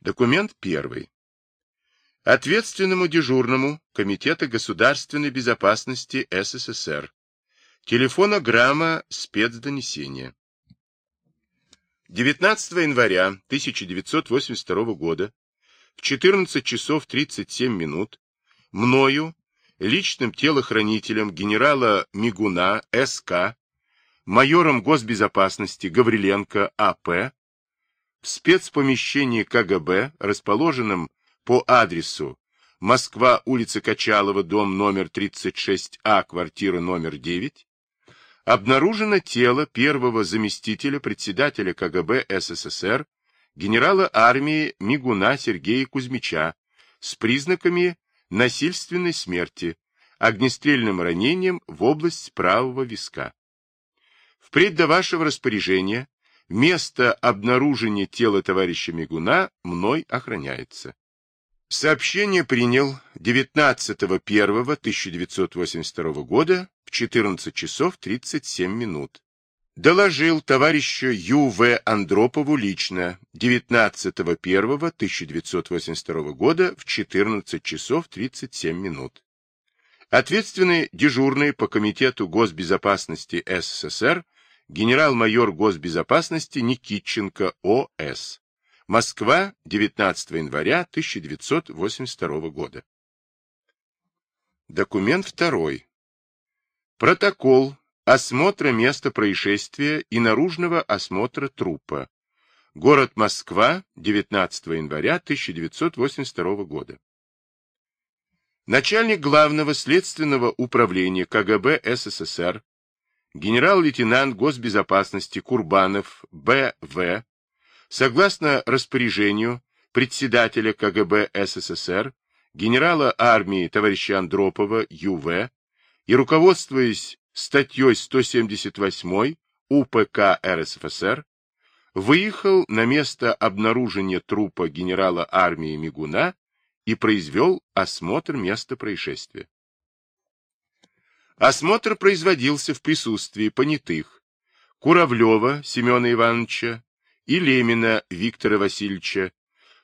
Документ первый. Ответственному дежурному Комитета государственной безопасности СССР. Телефонограмма спецдонесения. 19 января 1982 года в 14 часов 37 минут мною, личным телохранителем генерала Мигуна СК, майором госбезопасности Гавриленко АП, в спецпомещении КГБ, расположенном по адресу Москва, улица Качалова, дом номер 36А, квартира номер 9, обнаружено тело первого заместителя председателя КГБ СССР генерала армии Мигуна Сергея Кузьмича с признаками насильственной смерти, огнестрельным ранением в область правого виска. Впредь до вашего распоряжения Место обнаружения тела товарища Мигуна мной охраняется. Сообщение принял 19.01.1982 года в 14 часов 37 минут. Доложил товарищу Ю.В. Андропову лично 19.01.1982 года в 14 часов 37 минут. Ответственный дежурный по Комитету госбезопасности СССР генерал-майор госбезопасности Никитченко О.С. Москва, 19 января 1982 года. Документ второй. Протокол осмотра места происшествия и наружного осмотра трупа. Город Москва, 19 января 1982 года. Начальник главного следственного управления КГБ СССР генерал-лейтенант госбезопасности Курбанов Б.В. согласно распоряжению председателя КГБ СССР, генерала армии товарища Андропова Ю.В. и руководствуясь статьей 178 УПК РСФСР, выехал на место обнаружения трупа генерала армии Мигуна и произвел осмотр места происшествия. Осмотр производился в присутствии понятых Куравлева Семена Ивановича и Лемина Виктора Васильевича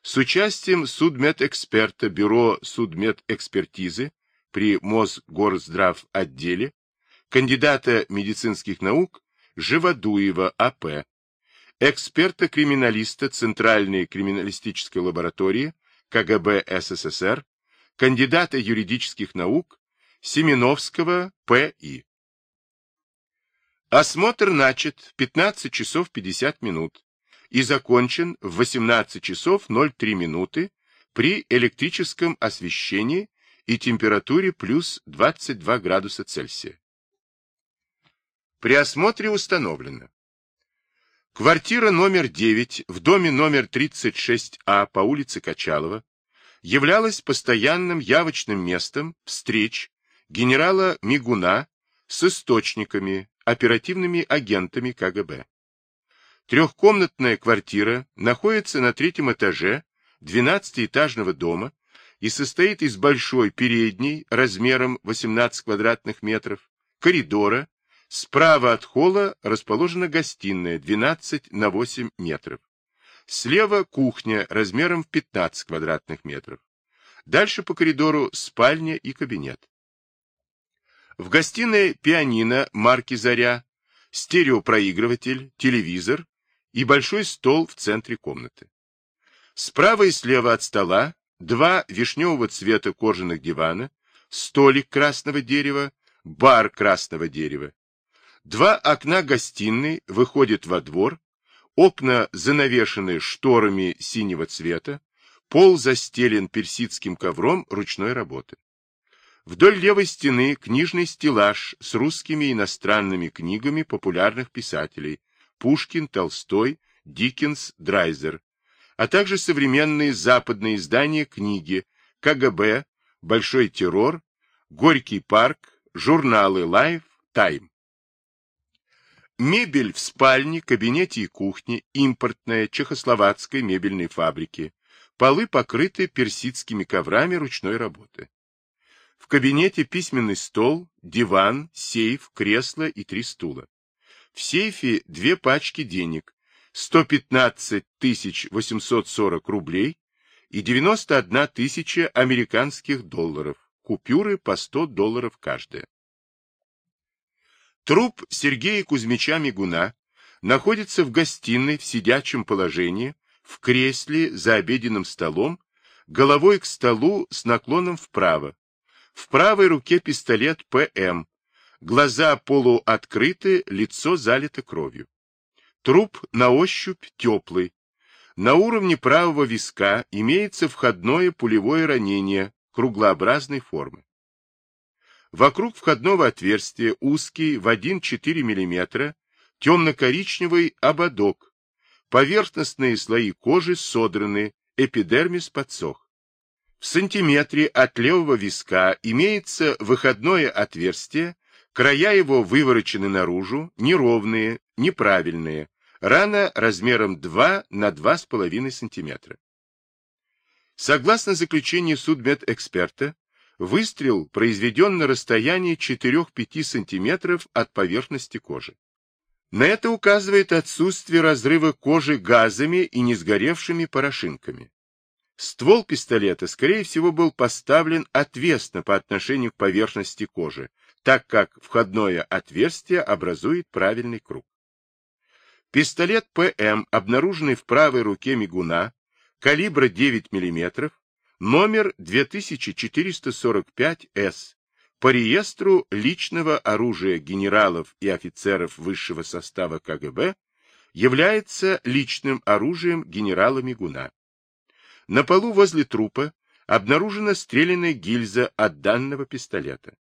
с участием судмедэксперта Бюро судмедэкспертизы при Мосгорздрав отделе, кандидата медицинских наук Живодуева А.П., эксперта-криминалиста Центральной криминалистической лаборатории КГБ СССР, кандидата юридических наук Семеновского П.И. Осмотр начат в 15 часов 50 минут и закончен в 18 часов 03 минуты при электрическом освещении и температуре плюс 22 градуса Цельсия. При осмотре установлено. Квартира номер 9 в доме номер 36А по улице Качалова являлась постоянным явочным местом встреч генерала Мигуна с источниками, оперативными агентами КГБ. Трехкомнатная квартира находится на третьем этаже 12-этажного дома и состоит из большой передней размером 18 квадратных метров, коридора, справа от холла расположена гостиная 12 на 8 метров. Слева кухня размером в 15 квадратных метров. Дальше по коридору спальня и кабинет. В гостиной пианино марки «Заря», стереопроигрыватель, телевизор и большой стол в центре комнаты. Справа и слева от стола два вишневого цвета кожаных дивана, столик красного дерева, бар красного дерева. Два окна гостиной выходят во двор, окна занавешены шторами синего цвета, пол застелен персидским ковром ручной работы. Вдоль левой стены книжный стеллаж с русскими и иностранными книгами популярных писателей Пушкин, Толстой, Диккенс, Драйзер, а также современные западные издания книги КГБ, Большой террор, Горький парк, журналы Life, Time. Мебель в спальне, кабинете и кухне импортная чехословацкой мебельной фабрики. Полы покрыты персидскими коврами ручной работы. В кабинете письменный стол, диван, сейф, кресло и три стула. В сейфе две пачки денег, 115 840 рублей и 91 тысяча американских долларов, купюры по 100 долларов каждая. Труп Сергея Кузьмича Мигуна находится в гостиной в сидячем положении, в кресле за обеденным столом, головой к столу с наклоном вправо. В правой руке пистолет ПМ, глаза полуоткрыты, лицо залито кровью. Труп на ощупь теплый. На уровне правого виска имеется входное пулевое ранение круглообразной формы. Вокруг входного отверстия узкий в 1,4 мм темно-коричневый ободок. Поверхностные слои кожи содраны, эпидермис подсох. В сантиметре от левого виска имеется выходное отверстие, края его выворочены наружу, неровные, неправильные, рана размером 2 на 2,5 см. Согласно заключению судмедэксперта, Выстрел произведен на расстоянии 4-5 см от поверхности кожи. На это указывает отсутствие разрыва кожи газами и несгоревшими порошинками. Ствол пистолета, скорее всего, был поставлен отвесно по отношению к поверхности кожи, так как входное отверстие образует правильный круг. Пистолет ПМ, обнаруженный в правой руке мигуна, калибра 9 мм, номер 2445С по реестру личного оружия генералов и офицеров высшего состава КГБ является личным оружием генерала Мигуна. На полу возле трупа обнаружена стрелянная гильза от данного пистолета.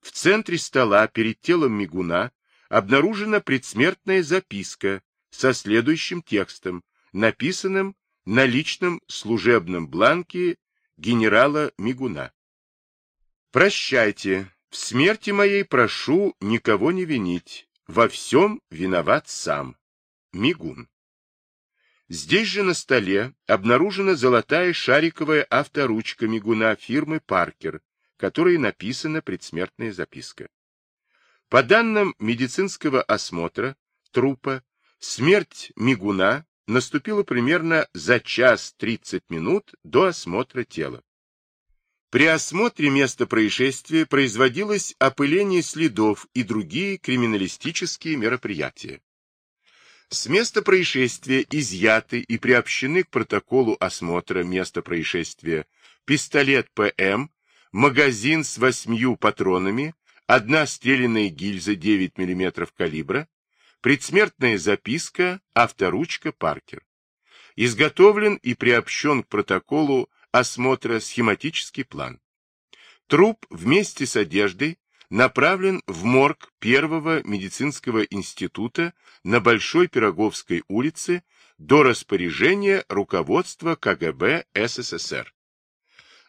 В центре стола перед телом Мигуна обнаружена предсмертная записка со следующим текстом, написанным на личном служебном бланке генерала Мигуна. «Прощайте, в смерти моей прошу никого не винить, во всем виноват сам. Мигун». Здесь же на столе обнаружена золотая шариковая авторучка Мигуна фирмы «Паркер», которой написана предсмертная записка. По данным медицинского осмотра трупа, смерть Мигуна наступило примерно за час 30 минут до осмотра тела. При осмотре места происшествия производилось опыление следов и другие криминалистические мероприятия. С места происшествия изъяты и приобщены к протоколу осмотра места происшествия пистолет ПМ, магазин с восьмью патронами, одна стрелянная гильза 9 мм калибра, Предсмертная записка, авторучка Паркер. Изготовлен и приобщен к протоколу осмотра схематический план. Труп вместе с одеждой направлен в морг Первого медицинского института на Большой Пироговской улице до распоряжения руководства КГБ СССР.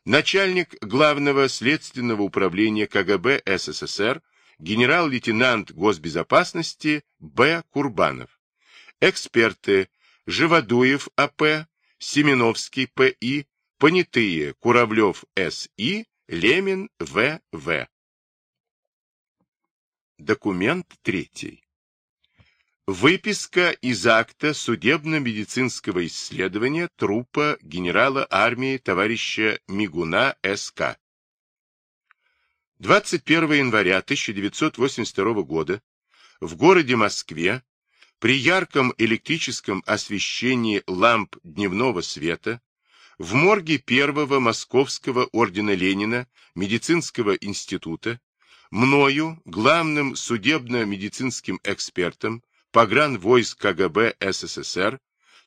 Начальник Главного следственного управления КГБ СССР генерал-лейтенант госбезопасности Б. Курбанов, эксперты Живодуев А.П., Семеновский П.И., понятые Куравлев С.И., Лемин В.В. Документ третий. Выписка из акта судебно-медицинского исследования трупа генерала армии товарища Мигуна С.К. 21 января 1982 года в городе Москве при ярком электрическом освещении ламп дневного света в морге первого Московского ордена Ленина медицинского института мною, главным судебно-медицинским экспертом погранвойск КГБ СССР,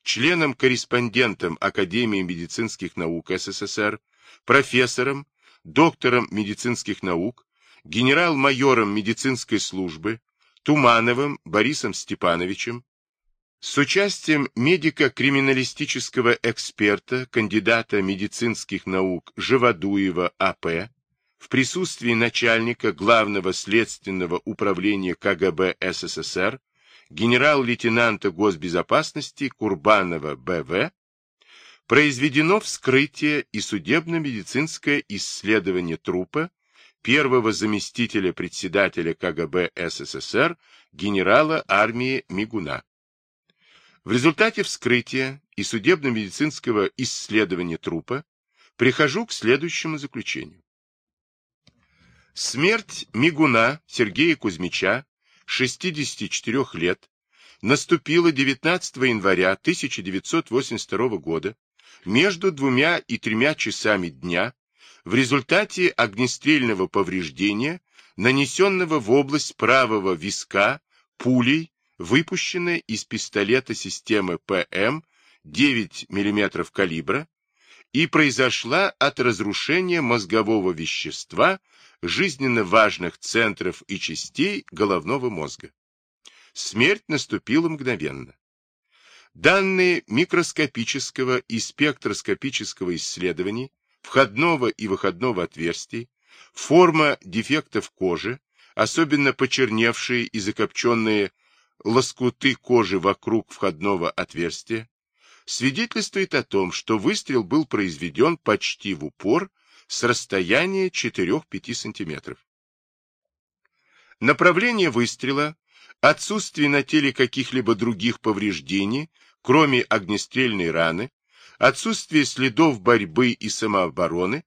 членом-корреспондентом Академии медицинских наук СССР, профессором, доктором медицинских наук, генерал-майором медицинской службы Тумановым Борисом Степановичем, с участием медико-криминалистического эксперта, кандидата медицинских наук Живодуева А.П., в присутствии начальника Главного следственного управления КГБ СССР, генерал-лейтенанта госбезопасности Курбанова Б.В., произведено вскрытие и судебно-медицинское исследование трупа первого заместителя председателя КГБ СССР генерала армии Мигуна. В результате вскрытия и судебно-медицинского исследования трупа прихожу к следующему заключению. Смерть Мигуна Сергея Кузьмича, 64 лет, наступила 19 января 1982 года между двумя и тремя часами дня в результате огнестрельного повреждения, нанесенного в область правого виска пулей, выпущенной из пистолета системы ПМ 9 мм калибра, и произошла от разрушения мозгового вещества жизненно важных центров и частей головного мозга. Смерть наступила мгновенно. Данные микроскопического и спектроскопического исследований входного и выходного отверстий, форма дефектов кожи, особенно почерневшие и закопченные лоскуты кожи вокруг входного отверстия, свидетельствует о том, что выстрел был произведен почти в упор с расстояния 4-5 см. Направление выстрела отсутствие на теле каких-либо других повреждений, кроме огнестрельной раны, отсутствие следов борьбы и самообороны,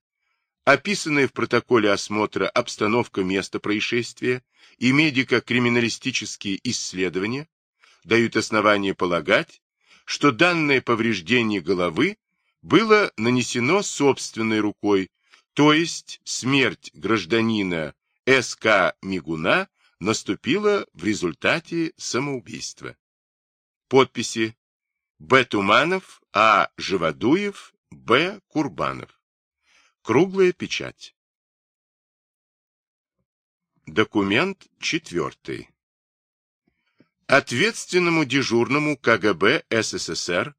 описанная в протоколе осмотра обстановка места происшествия и медико-криминалистические исследования дают основание полагать, что данное повреждение головы было нанесено собственной рукой, то есть смерть гражданина С.К. Мигуна наступила в результате самоубийства. Подписи Б. Туманов, А. Живодуев, Б. Курбанов. Круглая печать. Документ четвертый. Ответственному дежурному КГБ СССР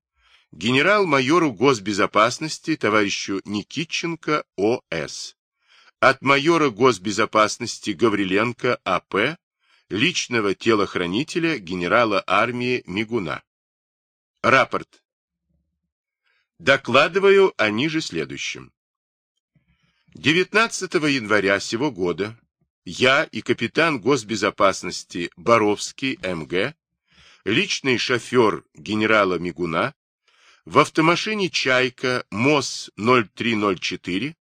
генерал-майору госбезопасности товарищу Никитченко О.С от майора госбезопасности Гавриленко А.П., личного телохранителя генерала армии Мигуна. Рапорт. Докладываю о ниже следующем. 19 января сего года я и капитан госбезопасности Боровский М.Г., личный шофер генерала Мигуна, в автомашине «Чайка» МОС-0304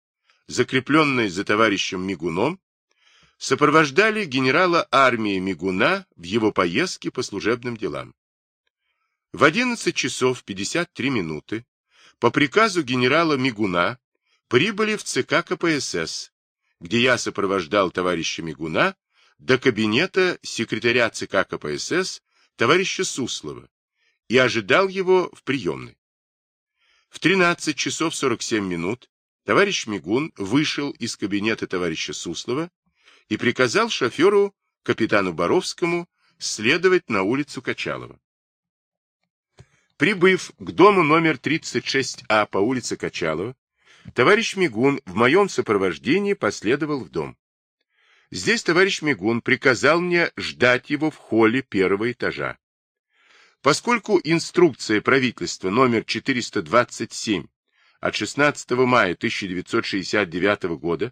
закрепленные за товарищем Мигуном, сопровождали генерала армии Мигуна в его поездке по служебным делам. В 11 часов 53 минуты по приказу генерала Мигуна прибыли в ЦК КПСС, где я сопровождал товарища Мигуна до кабинета секретаря ЦК КПСС товарища Суслова и ожидал его в приемной. В 13 часов 47 минут Товарищ Мигун вышел из кабинета товарища Суслова и приказал шоферу, капитану Боровскому, следовать на улицу Качалова. Прибыв к дому номер 36А по улице Качалова, товарищ Мигун в моем сопровождении последовал в дом. Здесь товарищ Мигун приказал мне ждать его в холле первого этажа. Поскольку инструкция правительства номер 427 от 16 мая 1969 года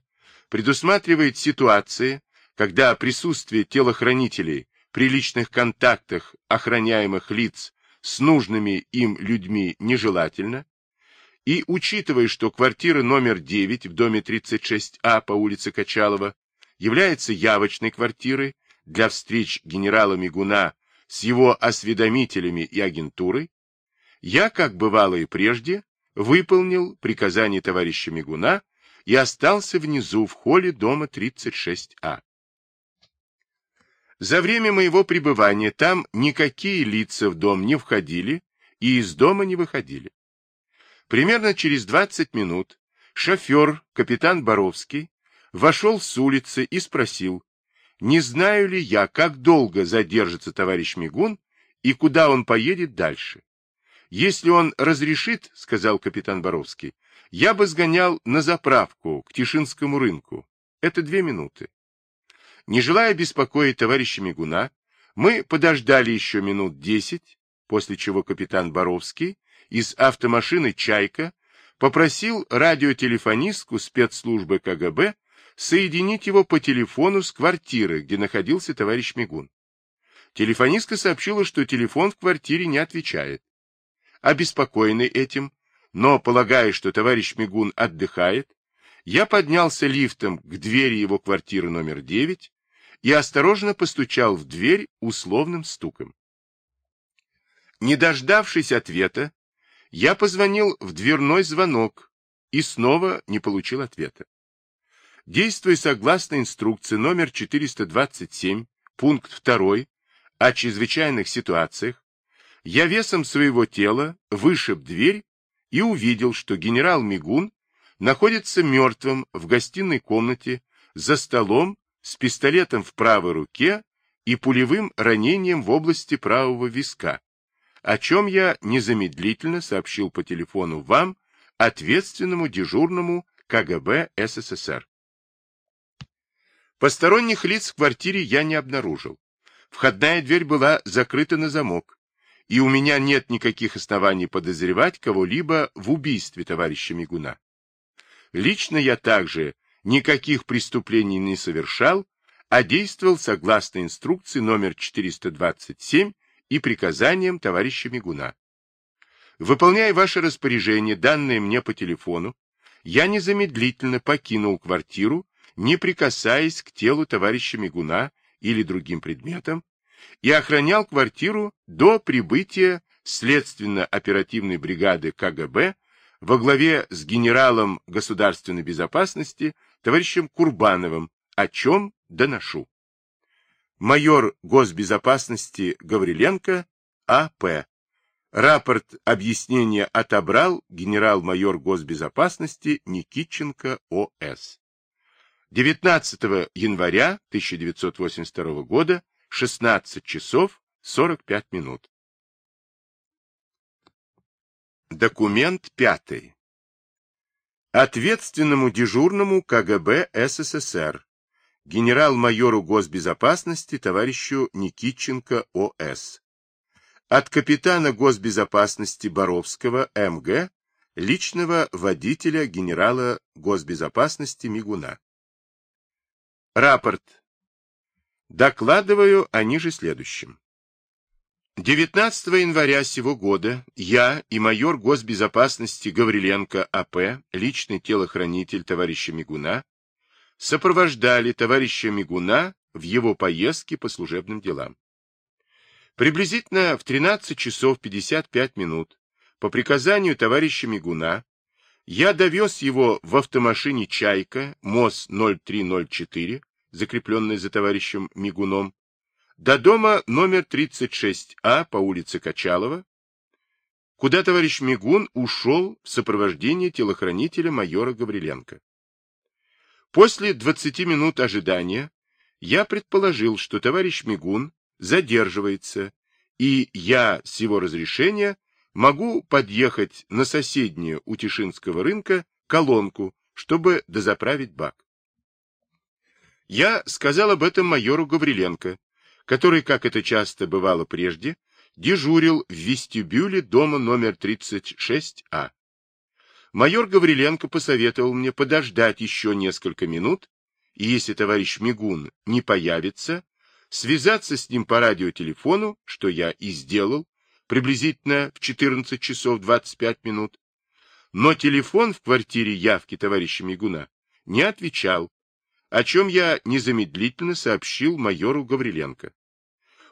предусматривает ситуации, когда присутствие телохранителей при личных контактах охраняемых лиц с нужными им людьми нежелательно, и учитывая, что квартира номер 9 в доме 36А по улице Качалова является явочной квартирой для встреч генерала Мигуна с его осведомителями и агентурой, я, как бывало и прежде, выполнил приказание товарища Мигуна и остался внизу в холле дома 36А. За время моего пребывания там никакие лица в дом не входили и из дома не выходили. Примерно через 20 минут шофер, капитан Боровский, вошел с улицы и спросил, не знаю ли я, как долго задержится товарищ Мигун и куда он поедет дальше. Если он разрешит, — сказал капитан Боровский, — я бы сгонял на заправку к Тишинскому рынку. Это две минуты. Не желая беспокоить товарища Мигуна, мы подождали еще минут десять, после чего капитан Боровский из автомашины «Чайка» попросил радиотелефонистку спецслужбы КГБ соединить его по телефону с квартиры, где находился товарищ Мигун. Телефонистка сообщила, что телефон в квартире не отвечает. Обеспокоенный этим, но полагая, что товарищ Мигун отдыхает, я поднялся лифтом к двери его квартиры номер 9 и осторожно постучал в дверь условным стуком. Не дождавшись ответа, я позвонил в дверной звонок и снова не получил ответа. Действуя согласно инструкции номер 427, пункт 2 о чрезвычайных ситуациях, я весом своего тела вышиб дверь и увидел, что генерал Мигун находится мертвым в гостиной комнате за столом с пистолетом в правой руке и пулевым ранением в области правого виска, о чем я незамедлительно сообщил по телефону вам, ответственному дежурному КГБ СССР. Посторонних лиц в квартире я не обнаружил. Входная дверь была закрыта на замок, и у меня нет никаких оснований подозревать кого-либо в убийстве товарища Мигуна. Лично я также никаких преступлений не совершал, а действовал согласно инструкции номер 427 и приказаниям товарища Мигуна. Выполняя ваше распоряжение, данное мне по телефону, я незамедлительно покинул квартиру, не прикасаясь к телу товарища Мигуна или другим предметам, и охранял квартиру до прибытия следственно-оперативной бригады КГБ во главе с генералом государственной безопасности товарищем Курбановым, о чем доношу. Майор госбезопасности Гавриленко А.П. Рапорт объяснения отобрал генерал-майор госбезопасности Никитченко О.С. 19 января 1982 года 16 часов 45 минут. Документ пятый. Ответственному дежурному КГБ СССР, генерал-майору госбезопасности товарищу Никитченко О.С. От капитана госбезопасности Боровского М.Г., личного водителя генерала госбезопасности Мигуна. Рапорт Докладываю о ниже следующем. 19 января сего года я и майор госбезопасности Гавриленко А.П., личный телохранитель товарища Мигуна, сопровождали товарища Мигуна в его поездке по служебным делам. Приблизительно в 13 часов 55 минут по приказанию товарища Мигуна я довез его в автомашине «Чайка» МОЗ-0304 закрепленной за товарищем Мигуном, до дома номер 36А по улице Качалова, куда товарищ Мигун ушел в сопровождении телохранителя майора Гавриленко. После 20 минут ожидания я предположил, что товарищ Мигун задерживается, и я с его разрешения могу подъехать на соседнюю у Тишинского рынка колонку, чтобы дозаправить бак. Я сказал об этом майору Гавриленко, который, как это часто бывало прежде, дежурил в вестибюле дома номер 36А. Майор Гавриленко посоветовал мне подождать еще несколько минут, и если товарищ Мигун не появится, связаться с ним по радиотелефону, что я и сделал, приблизительно в 14 часов 25 минут. Но телефон в квартире явки товарища Мигуна не отвечал, о чем я незамедлительно сообщил майору Гавриленко.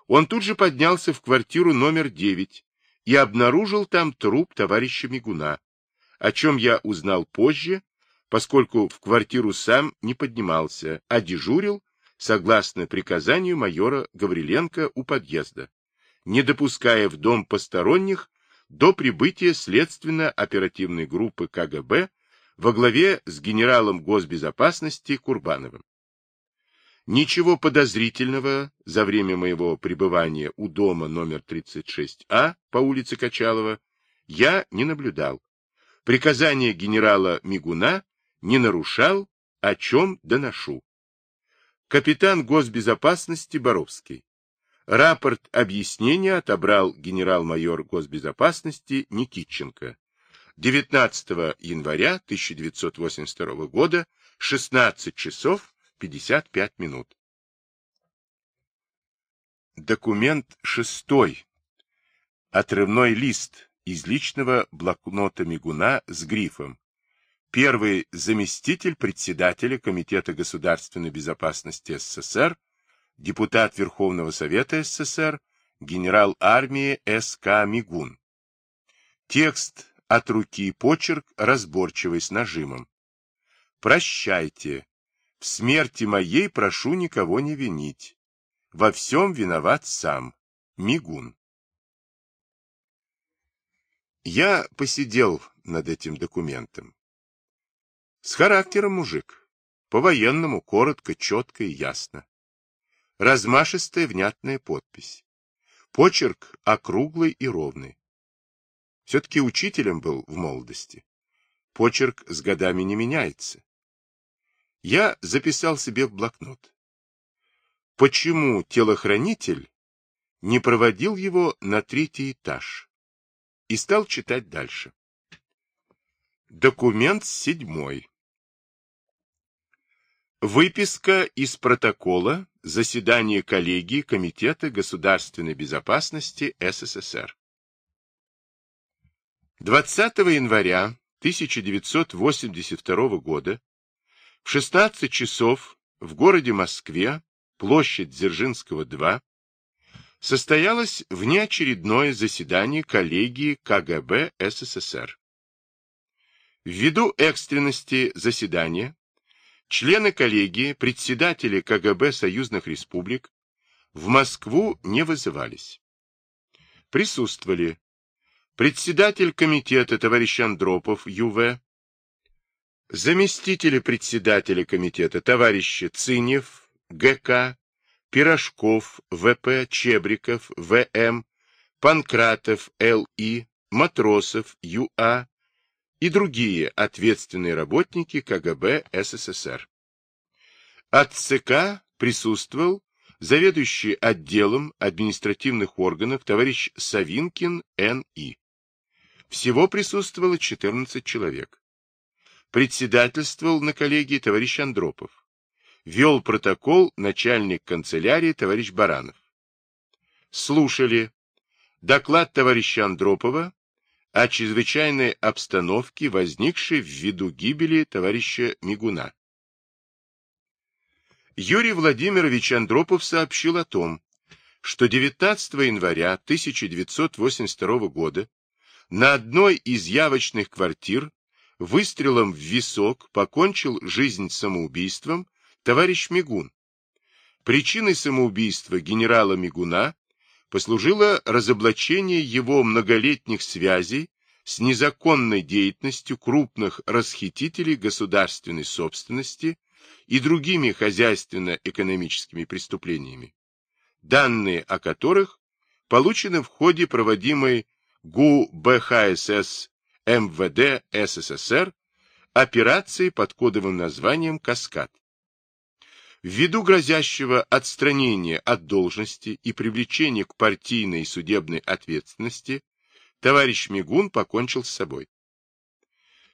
Он тут же поднялся в квартиру номер 9 и обнаружил там труп товарища Мигуна, о чем я узнал позже, поскольку в квартиру сам не поднимался, а дежурил, согласно приказанию майора Гавриленко у подъезда, не допуская в дом посторонних до прибытия следственно-оперативной группы КГБ во главе с генералом госбезопасности Курбановым. Ничего подозрительного за время моего пребывания у дома номер 36А по улице Качалова я не наблюдал. Приказание генерала Мигуна не нарушал, о чем доношу. Капитан госбезопасности Боровский. Рапорт объяснения отобрал генерал-майор госбезопасности Никитченко. 19 января 1982 года, 16 часов 55 минут. Документ шестой. Отрывной лист из личного блокнота Мигуна с грифом первый заместитель председателя Комитета государственной безопасности СССР, депутат Верховного Совета СССР, генерал армии С.К. Мигун. Текст от руки, почерк разборчивый с нажимом. «Прощайте. В смерти моей прошу никого не винить. Во всем виноват сам. Мигун». Я посидел над этим документом. С характером мужик. По-военному, коротко, четко и ясно. Размашистая внятная подпись. Почерк округлый и ровный. Все-таки учителем был в молодости. Почерк с годами не меняется. Я записал себе в блокнот. Почему телохранитель не проводил его на третий этаж? И стал читать дальше. Документ седьмой. Выписка из протокола заседания коллегии Комитета государственной безопасности СССР. 20 января 1982 года в 16 часов в городе Москве, площадь Дзержинского, 2, состоялось внеочередное заседание коллегии КГБ СССР. Ввиду экстренности заседания Члены коллегии, председатели КГБ союзных республик в Москву не вызывались. Присутствовали председатель комитета товарищ Андропов ЮВ, заместители председателя комитета товарищи Цинев, ГК, Пирожков, ВП, Чебриков, ВМ, Панкратов, ЛИ, Матросов, ЮА, и другие ответственные работники КГБ СССР. От ЦК присутствовал заведующий отделом административных органов товарищ Савинкин Н.И. Всего присутствовало 14 человек. Председательствовал на коллегии товарищ Андропов. Вел протокол начальник канцелярии товарищ Баранов. Слушали доклад товарища Андропова о чрезвычайной обстановке, возникшей ввиду гибели товарища Мигуна. Юрий Владимирович Андропов сообщил о том, что 19 января 1982 года на одной из явочных квартир выстрелом в висок покончил жизнь самоубийством товарищ Мигун. Причиной самоубийства генерала Мигуна послужило разоблачение его многолетних связей с незаконной деятельностью крупных расхитителей государственной собственности и другими хозяйственно-экономическими преступлениями, данные о которых получены в ходе проводимой ГУ БХСС МВД СССР операции под кодовым названием «Каскад». Ввиду грозящего отстранения от должности и привлечения к партийной и судебной ответственности, товарищ Мигун покончил с собой.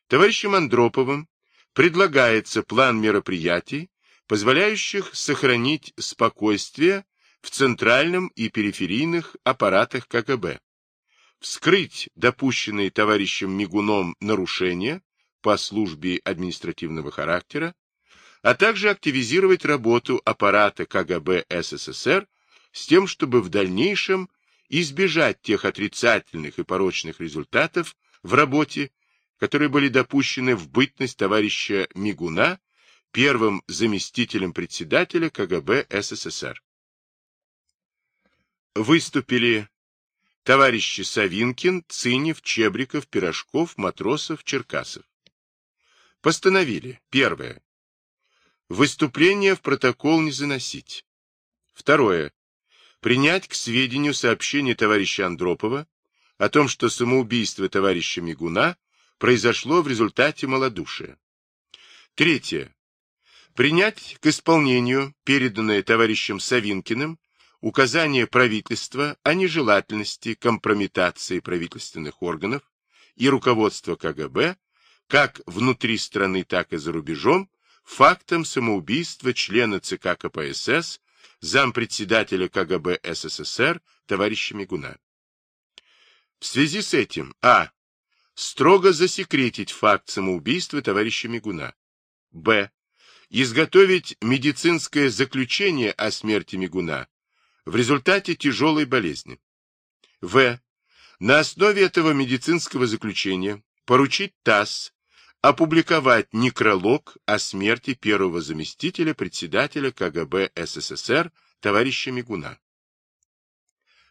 Товарищем Андроповым предлагается план мероприятий, позволяющих сохранить спокойствие в центральном и периферийных аппаратах КГБ, вскрыть допущенные товарищем Мигуном нарушения по службе административного характера, а также активизировать работу аппарата КГБ СССР с тем, чтобы в дальнейшем избежать тех отрицательных и порочных результатов в работе, которые были допущены в бытность товарища Мигуна первым заместителем председателя КГБ СССР. Выступили товарищи Савинкин, Цинев, Чебриков, Пирожков, Матросов, Черкасов. Постановили. Первое. Выступление в протокол не заносить. Второе. Принять к сведению сообщение товарища Андропова о том, что самоубийство товарища Мигуна произошло в результате малодушия. Третье. Принять к исполнению переданное товарищем Савинкиным указание правительства о нежелательности компрометации правительственных органов и руководства КГБ как внутри страны, так и за рубежом фактом самоубийства члена ЦК КПСС, зампредседателя КГБ СССР товарища Мигуна. В связи с этим А. Строго засекретить факт самоубийства товарища Мигуна. Б. Изготовить медицинское заключение о смерти Мигуна в результате тяжелой болезни. В. На основе этого медицинского заключения поручить ТАСС опубликовать некролог о смерти первого заместителя председателя КГБ СССР товарища Мигуна.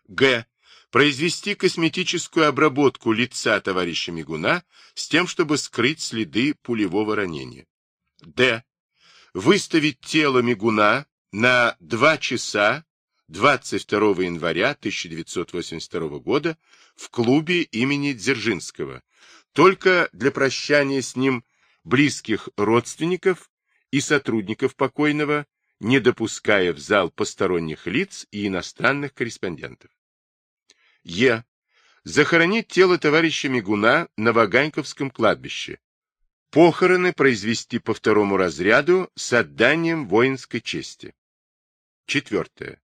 Г. Произвести косметическую обработку лица товарища Мигуна с тем, чтобы скрыть следы пулевого ранения. Д. Выставить тело Мигуна на 2 часа 22 января 1982 года в клубе имени Дзержинского, только для прощания с ним близких родственников и сотрудников покойного, не допуская в зал посторонних лиц и иностранных корреспондентов. Е. Захоронить тело товарища Мигуна на Ваганьковском кладбище. Похороны произвести по второму разряду с отданием воинской чести. Четвертое.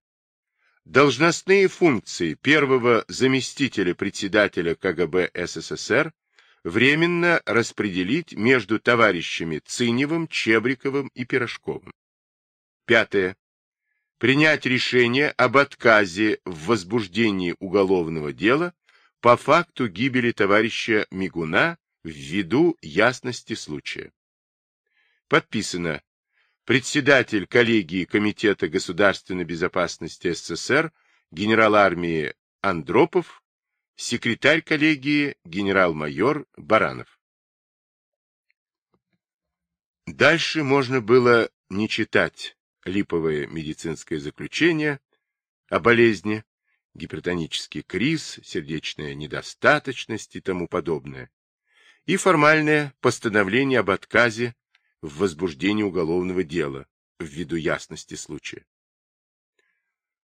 Должностные функции первого заместителя председателя КГБ СССР временно распределить между товарищами Циневым, Чебриковым и Пирожковым. Пятое. Принять решение об отказе в возбуждении уголовного дела по факту гибели товарища Мигуна ввиду ясности случая. Подписано председатель коллегии Комитета государственной безопасности СССР генерал армии Андропов, секретарь коллегии генерал-майор Баранов. Дальше можно было не читать липовое медицинское заключение о болезни, гипертонический криз, сердечная недостаточность и тому подобное, и формальное постановление об отказе в возбуждении уголовного дела ввиду ясности случая.